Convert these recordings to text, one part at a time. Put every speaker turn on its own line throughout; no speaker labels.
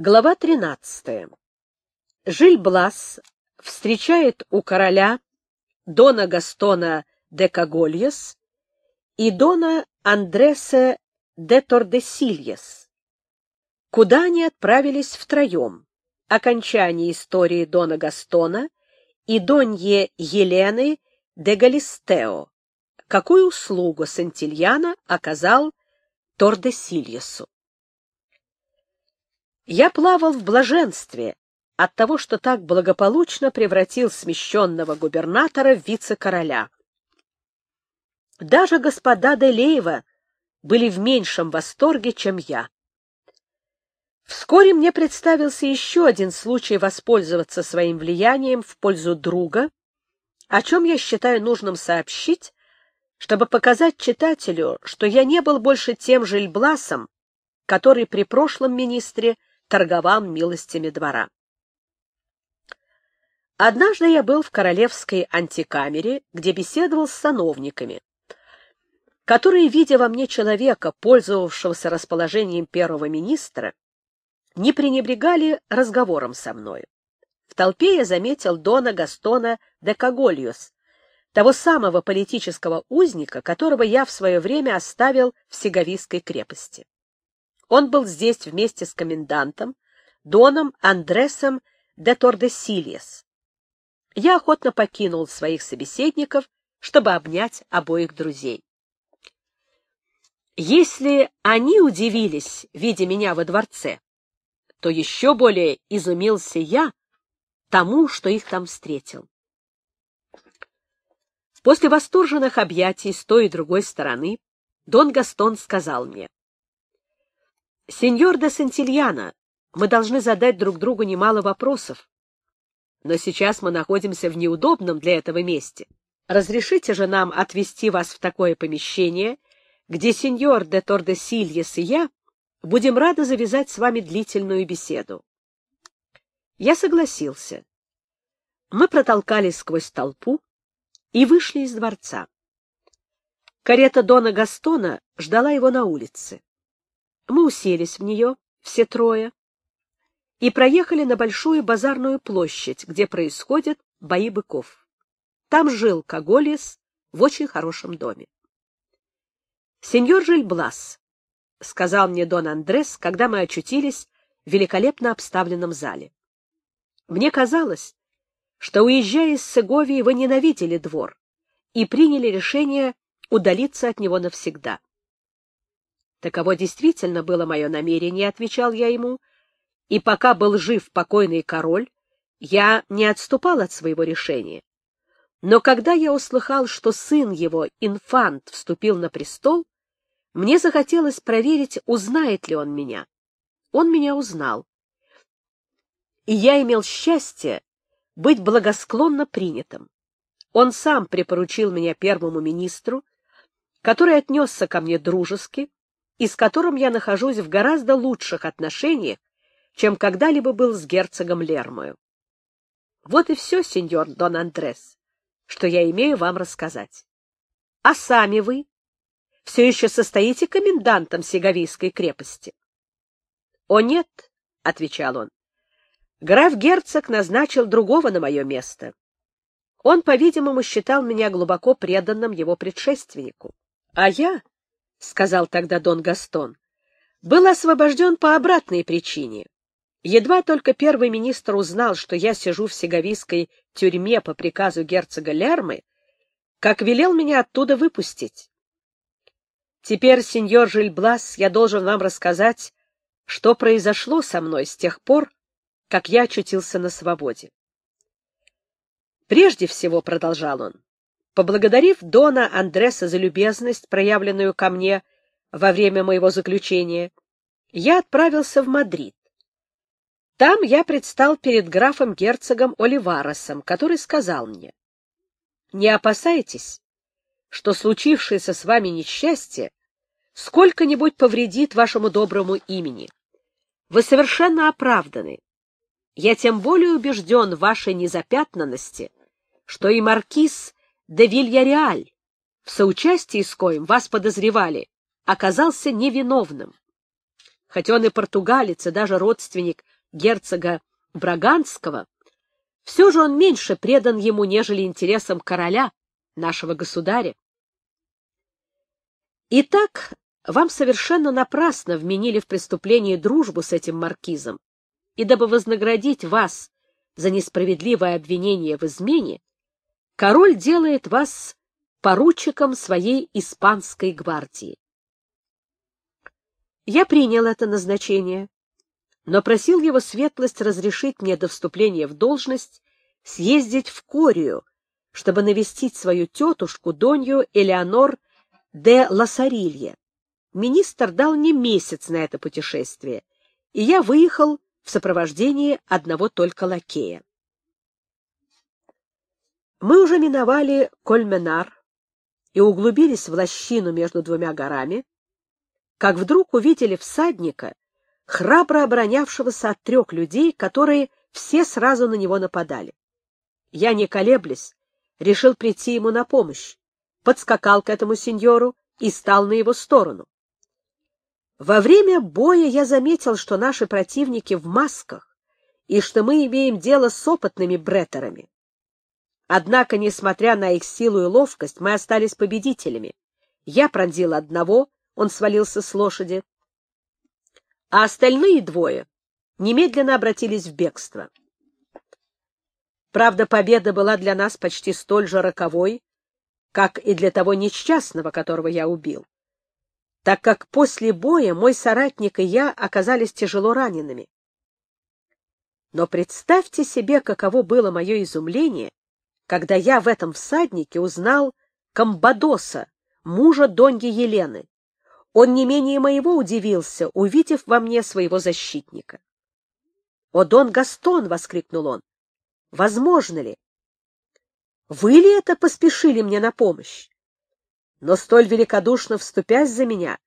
Глава 13. Жиль-Блас встречает у короля Дона Гастона де Кагольес и Дона Андреса де Тордесильес, куда они отправились втроем. Окончание истории Дона Гастона и Донье Елены де Галистео, какую услугу Сантильяна оказал Тордесильесу. Я плавал в блаженстве от того, что так благополучно превратил смещенного губернатора в вице-короля. Даже господа Делеева были в меньшем восторге, чем я. Вскоре мне представился еще один случай воспользоваться своим влиянием в пользу друга, о чем я считаю нужным сообщить, чтобы показать читателю, что я не был больше тем жильбласом, который при прошлом министре торговал милостями двора. Однажды я был в королевской антикамере, где беседовал с сановниками, которые, видя во мне человека, пользовавшегося расположением первого министра, не пренебрегали разговором со мною. В толпе я заметил Дона Гастона де Кагольос, того самого политического узника, которого я в свое время оставил в Сеговийской крепости. Он был здесь вместе с комендантом, Доном Андресом де Тордесильес. Я охотно покинул своих собеседников, чтобы обнять обоих друзей. Если они удивились, видя меня во дворце, то еще более изумился я тому, что их там встретил. После восторженных объятий с той и другой стороны Дон Гастон сказал мне, Сеньор де Сантильяна, мы должны задать друг другу немало вопросов. Но сейчас мы находимся в неудобном для этого месте. Разрешите же нам отвести вас в такое помещение, где сеньор де Тордесильес и я будем рады завязать с вами длительную беседу. Я согласился. Мы протолкались сквозь толпу и вышли из дворца. Карета Дона Гастона ждала его на улице. Мы уселись в нее, все трое, и проехали на большую базарную площадь, где происходят бои быков. Там жил Каголис в очень хорошем доме. «Сеньор Жильблас», — сказал мне Дон Андрес, когда мы очутились в великолепно обставленном зале. «Мне казалось, что, уезжая из Сеговии, вы ненавидели двор и приняли решение удалиться от него навсегда. Таково действительно было мое намерение, — отвечал я ему, — и пока был жив покойный король, я не отступал от своего решения. Но когда я услыхал, что сын его, инфант, вступил на престол, мне захотелось проверить, узнает ли он меня. Он меня узнал. И я имел счастье быть благосклонно принятым. Он сам припоручил меня первому министру, который отнесся ко мне дружески, и с которым я нахожусь в гораздо лучших отношениях, чем когда-либо был с герцогом Лермою. Вот и все, сеньор Дон Андрес, что я имею вам рассказать. А сами вы все еще состоите комендантом Сеговийской крепости? — О, нет, — отвечал он. Граф-герцог назначил другого на мое место. Он, по-видимому, считал меня глубоко преданным его предшественнику. А я — сказал тогда Дон Гастон, — был освобожден по обратной причине. Едва только первый министр узнал, что я сижу в Сеговийской тюрьме по приказу герцога Лермы, как велел меня оттуда выпустить. Теперь, сеньор Жильблас, я должен вам рассказать, что произошло со мной с тех пор, как я очутился на свободе. Прежде всего, — продолжал он, Поблагодарив Дона Андреса за любезность, проявленную ко мне во время моего заключения, я отправился в Мадрид. Там я предстал перед графом-герцогом Оливаросом, который сказал мне, «Не опасайтесь, что случившееся с вами несчастье сколько-нибудь повредит вашему доброму имени. Вы совершенно оправданы. Я тем более убежден в вашей незапятнанности, что и маркиз де Вильяреаль, в соучастии с коим вас подозревали, оказался невиновным. хоть он и португалец, и даже родственник герцога Браганского, все же он меньше предан ему, нежели интересам короля, нашего государя. Итак, вам совершенно напрасно вменили в преступление дружбу с этим маркизом, и дабы вознаградить вас за несправедливое обвинение в измене, король делает вас поручиком своей испанской гвардии. Я принял это назначение, но просил его светлость разрешить мне до вступления в должность съездить в Корию, чтобы навестить свою тетушку, Донью Элеонор де Лассарилье. Министр дал мне месяц на это путешествие, и я выехал в сопровождении одного только лакея. Мы уже миновали Кольменар и углубились в лощину между двумя горами, как вдруг увидели всадника, храбро оборонявшегося от трех людей, которые все сразу на него нападали. Я, не колеблясь, решил прийти ему на помощь, подскакал к этому сеньору и стал на его сторону. Во время боя я заметил, что наши противники в масках и что мы имеем дело с опытными бреттерами. Однако, несмотря на их силу и ловкость, мы остались победителями. Я пронзил одного, он свалился с лошади, а остальные двое немедленно обратились в бегство. Правда, победа была для нас почти столь же роковой, как и для того несчастного, которого я убил, так как после боя мой соратник и я оказались тяжело ранеными. Но представьте себе, каково было мое изумление, когда я в этом всаднике узнал Камбадоса, мужа Доньи Елены. Он не менее моего удивился, увидев во мне своего защитника. «О, Дон Гастон!» — воскликнул он. «Возможно ли? Вы ли это поспешили мне на помощь? Но столь великодушно вступясь за меня,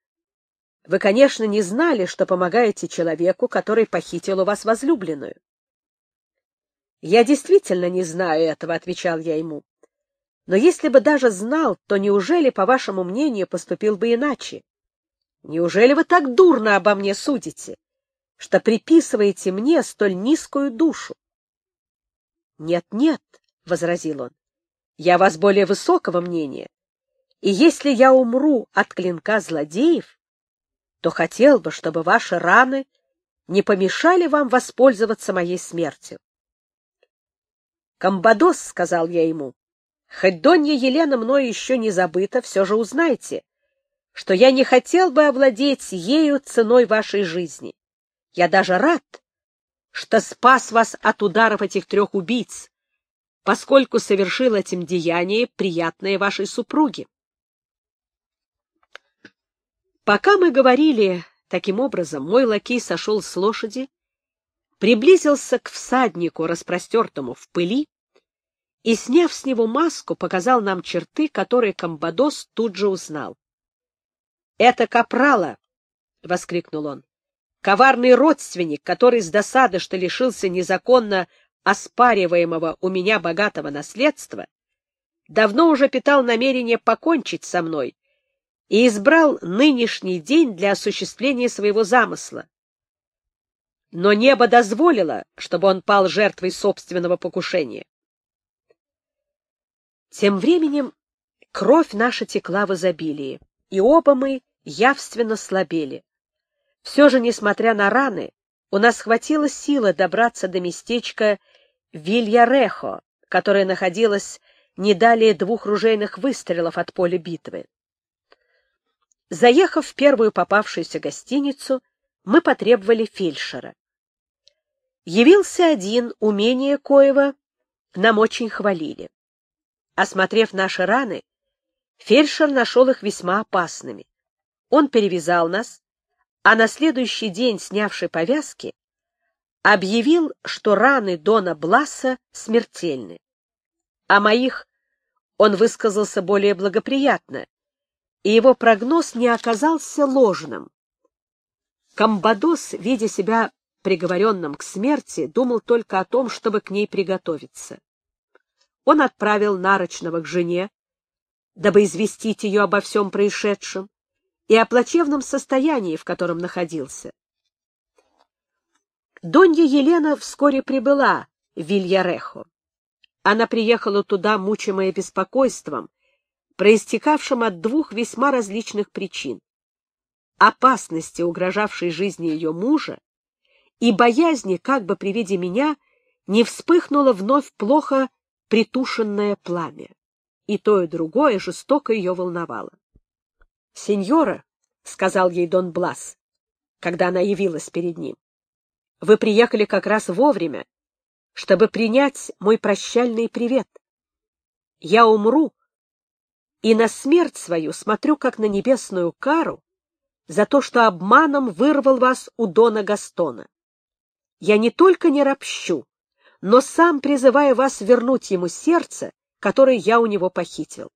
вы, конечно, не знали, что помогаете человеку, который похитил у вас возлюбленную. «Я действительно не знаю этого», — отвечал я ему. «Но если бы даже знал, то неужели, по вашему мнению, поступил бы иначе? Неужели вы так дурно обо мне судите, что приписываете мне столь низкую душу?» «Нет, нет», — возразил он, — «я вас более высокого мнения, и если я умру от клинка злодеев, то хотел бы, чтобы ваши раны не помешали вам воспользоваться моей смертью. «Камбадос», — сказал я ему, — «хоть Донья Елена мною еще не забыта, все же узнайте, что я не хотел бы овладеть ею ценой вашей жизни. Я даже рад, что спас вас от ударов этих трех убийц, поскольку совершил этим деяние, приятное вашей супруге. Пока мы говорили таким образом, мой лакей сошел с лошади, приблизился к всаднику, распростертому в пыли, и, сняв с него маску, показал нам черты, которые Камбадос тут же узнал. — Это Капрала! — воскликнул он. — Коварный родственник, который с досады, что лишился незаконно оспариваемого у меня богатого наследства, давно уже питал намерение покончить со мной и избрал нынешний день для осуществления своего замысла. Но небо дозволило, чтобы он пал жертвой собственного покушения. Тем временем кровь наша текла в изобилии, и оба мы явственно слабели. Все же, несмотря на раны, у нас хватило силы добраться до местечка Вильярехо, которое находилось не далее двух ружейных выстрелов от поля битвы. Заехав в первую попавшуюся гостиницу, мы потребовали фельдшера. Явился один, умение коего нам очень хвалили. Осмотрев наши раны, фельдшер нашел их весьма опасными. Он перевязал нас, а на следующий день, снявший повязки, объявил, что раны Дона Бласа смертельны. О моих он высказался более благоприятно, и его прогноз не оказался ложным. Камбадос, видя себя приговоренным к смерти, думал только о том, чтобы к ней приготовиться он отправил Нарочного к жене, дабы известить ее обо всем происшедшем и о плачевном состоянии, в котором находился. Донья Елена вскоре прибыла в Вильярехо. Она приехала туда, мучимая беспокойством, проистекавшим от двух весьма различных причин. Опасности, угрожавшей жизни ее мужа, и боязни, как бы при виде меня, не вспыхнуло вновь плохо притушенное пламя. И то, и другое жестоко ее волновало. — Сеньора, — сказал ей Дон Блас, когда она явилась перед ним, — вы приехали как раз вовремя, чтобы принять мой прощальный привет. Я умру, и на смерть свою смотрю как на небесную кару за то, что обманом вырвал вас у Дона Гастона. Я не только не ропщу, но сам призываю вас вернуть ему сердце, которое я у него похитил.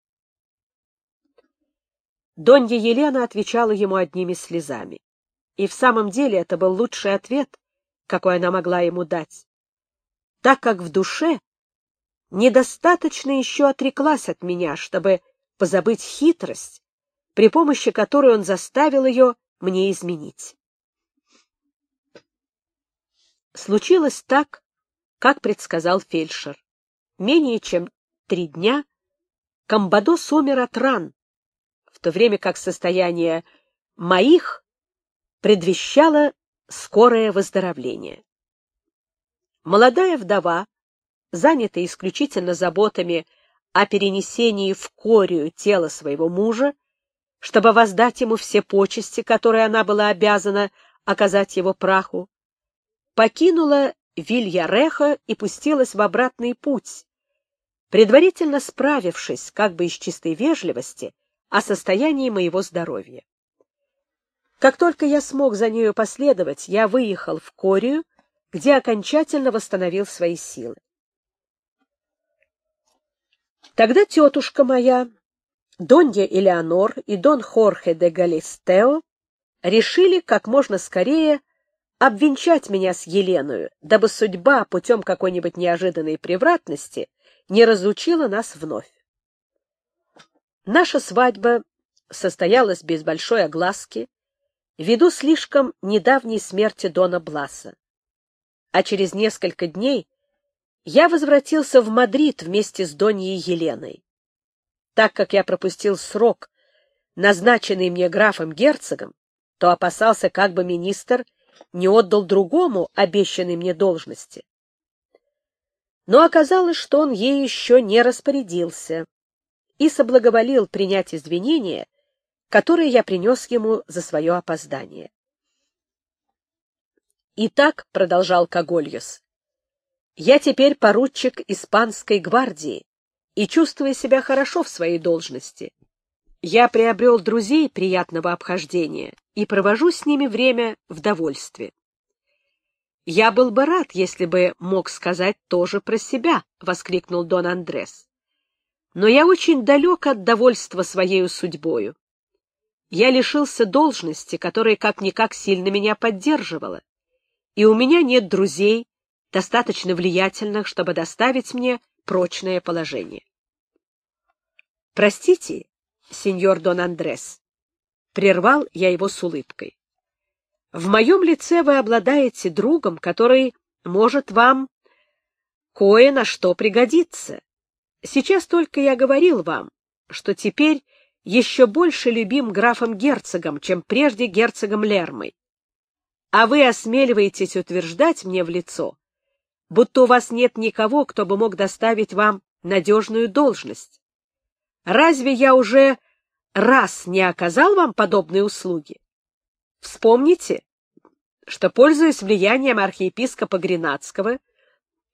Донья Елена отвечала ему одними слезами. И в самом деле это был лучший ответ, какой она могла ему дать, так как в душе недостаточно еще отреклась от меня, чтобы позабыть хитрость, при помощи которой он заставил ее мне изменить. Случилось так, как предсказал фельдшер. Менее чем три дня Камбадос умер от ран, в то время как состояние моих предвещало скорое выздоровление. Молодая вдова, занятая исключительно заботами о перенесении в Корию тела своего мужа, чтобы воздать ему все почести, которые она была обязана оказать его праху, покинула Вильяреха и пустилась в обратный путь, предварительно справившись, как бы из чистой вежливости, о состоянии моего здоровья. Как только я смог за нею последовать, я выехал в Корию, где окончательно восстановил свои силы. Тогда тетушка моя, Донья Элеонор и Дон Хорхе де Галистео решили как можно скорее обвенчать меня с Еленою, дабы судьба путем какой-нибудь неожиданной превратности не разлучила нас вновь. Наша свадьба состоялась без большой огласки, ввиду слишком недавней смерти Дона Бласа. А через несколько дней я возвратился в Мадрид вместе с Доньей Еленой. Так как я пропустил срок, назначенный мне графом-герцогом, то опасался, как бы министр не отдал другому обещанной мне должности. Но оказалось, что он ей еще не распорядился и соблаговолил принять извинения, которые я принес ему за свое опоздание. «Итак», — продолжал Когольюс, — «я теперь поручик испанской гвардии и чувствую себя хорошо в своей должности. Я приобрел друзей приятного обхождения и провожу с ними время в довольстве. «Я был бы рад, если бы мог сказать тоже про себя», — воскликнул Дон Андрес. «Но я очень далек от довольства своей судьбою. Я лишился должности, которая как-никак сильно меня поддерживала, и у меня нет друзей, достаточно влиятельных, чтобы доставить мне прочное положение. Простите, сеньор Дон Андрес, Прервал я его с улыбкой. В моем лице вы обладаете другом, который может вам кое на что пригодиться. Сейчас только я говорил вам, что теперь еще больше любим графом-герцогом, чем прежде герцогом Лермой. А вы осмеливаетесь утверждать мне в лицо, будто у вас нет никого, кто бы мог доставить вам надежную должность. Разве я уже раз не оказал вам подобные услуги. Вспомните, что, пользуясь влиянием архиепископа Гренадского,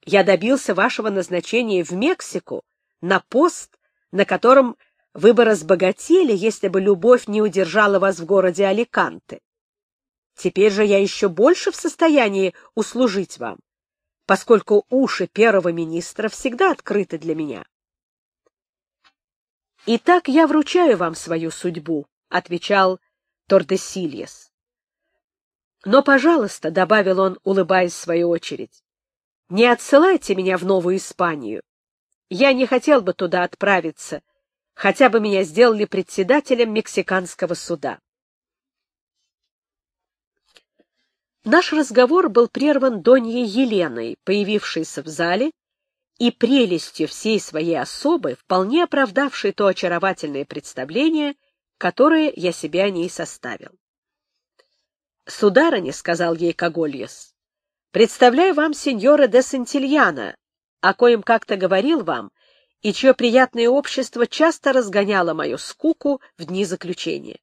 я добился вашего назначения в Мексику на пост, на котором вы бы разбогатели, если бы любовь не удержала вас в городе Аликанте. Теперь же я еще больше в состоянии услужить вам, поскольку уши первого министра всегда открыты для меня. «Итак, я вручаю вам свою судьбу», — отвечал Тордесильес. «Но, пожалуйста», — добавил он, улыбаясь в свою очередь, — «не отсылайте меня в Новую Испанию. Я не хотел бы туда отправиться, хотя бы меня сделали председателем мексиканского суда». Наш разговор был прерван Доньей Еленой, появившейся в зале и прелестью всей своей особы, вполне оправдавшей то очаровательное представление, которое я себе о ней составил. «Сударыня», — сказал ей Когольес, — «представляю вам сеньора де Сантильяна, о коем как-то говорил вам, и чье приятное общество часто разгоняло мою скуку в дни заключения».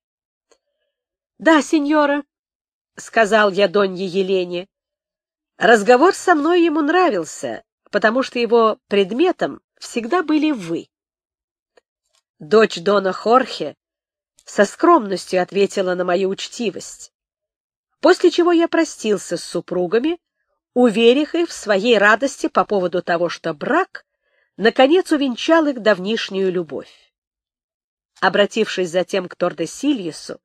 «Да, сеньора», — сказал я Донье Елене. Разговор со мной ему нравился, потому что его предметом всегда были вы. Дочь Дона Хорхе со скромностью ответила на мою учтивость, после чего я простился с супругами, уверив их в своей радости по поводу того, что брак наконец увенчал их давнишнюю любовь. Обратившись затем к Тордесильесу,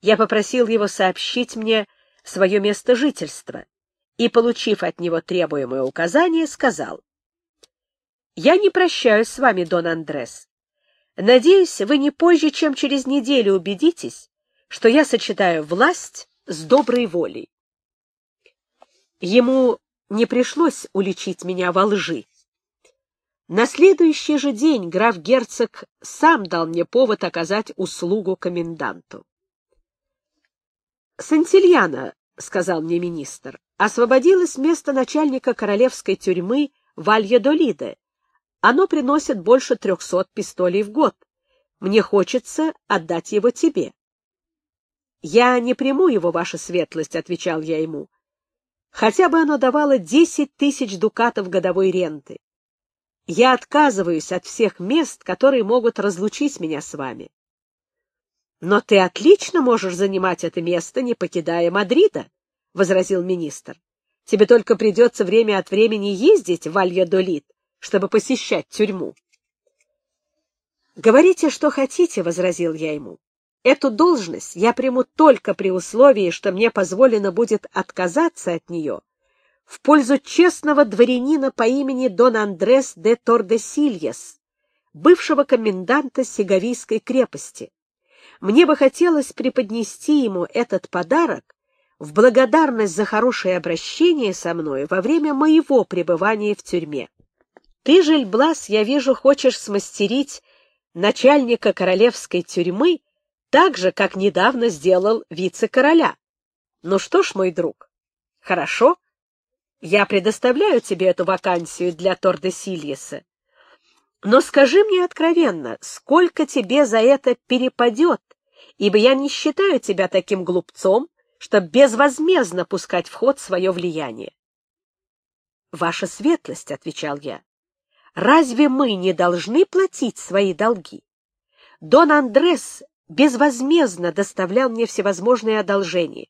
я попросил его сообщить мне свое место жительства и, получив от него требуемое указание, сказал, «Я не прощаюсь с вами, Дон Андрес. Надеюсь, вы не позже, чем через неделю убедитесь, что я сочетаю власть с доброй волей». Ему не пришлось уличить меня во лжи. На следующий же день граф-герцог сам дал мне повод оказать услугу коменданту. Сантильяна, — сказал мне министр, — освободилось место начальника королевской тюрьмы Вальядолиде. Оно приносит больше трехсот пистолей в год. Мне хочется отдать его тебе. — Я не приму его, ваша светлость, — отвечал я ему. — Хотя бы оно давало десять тысяч дукатов годовой ренты. Я отказываюсь от всех мест, которые могут разлучить меня с вами. Но ты отлично можешь занимать это место, не покидая Мадрида, — возразил министр. — Тебе только придется время от времени ездить в Альядолит, чтобы посещать тюрьму. — Говорите, что хотите, — возразил я ему. — Эту должность я приму только при условии, что мне позволено будет отказаться от нее в пользу честного дворянина по имени Дон Андрес де Тордесильес, бывшего коменданта Сеговийской крепости. Мне бы хотелось преподнести ему этот подарок в благодарность за хорошее обращение со мной во время моего пребывания в тюрьме. Ты, Жильблас, я вижу, хочешь смастерить начальника королевской тюрьмы так же, как недавно сделал вице-короля. Ну что ж, мой друг, хорошо, я предоставляю тебе эту вакансию для Тордесильеса. Но скажи мне откровенно, сколько тебе за это перепадет, ибо я не считаю тебя таким глупцом, чтобы безвозмездно пускать в ход свое влияние. «Ваша светлость», — отвечал я, — «разве мы не должны платить свои долги? Дон Андрес безвозмездно доставлял мне всевозможные одолжения.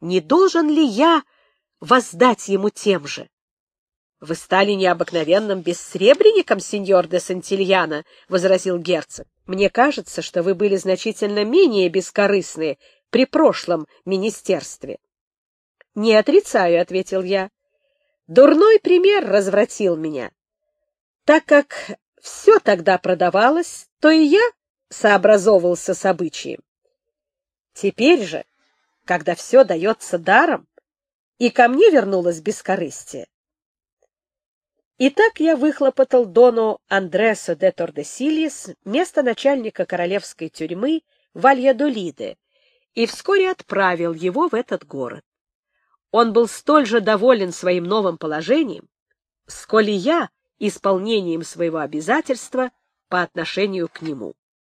Не должен ли я воздать ему тем же?» Вы стали необыкновенным бессребренником, сеньор де Сантильяна, — возразил герцог. — Мне кажется, что вы были значительно менее бескорыстны при прошлом министерстве. — Не отрицаю, — ответил я. Дурной пример развратил меня. Так как все тогда продавалось, то и я сообразовывался с обычаем. Теперь же, когда все дается даром, и ко мне вернулось бескорыстие, Итак, я выхлопотал Дону Андресо де Тордесильес место начальника королевской тюрьмы Вальядолиде и вскоре отправил его в этот город. Он был столь же доволен своим новым положением, сколь и я исполнением своего обязательства по отношению к нему.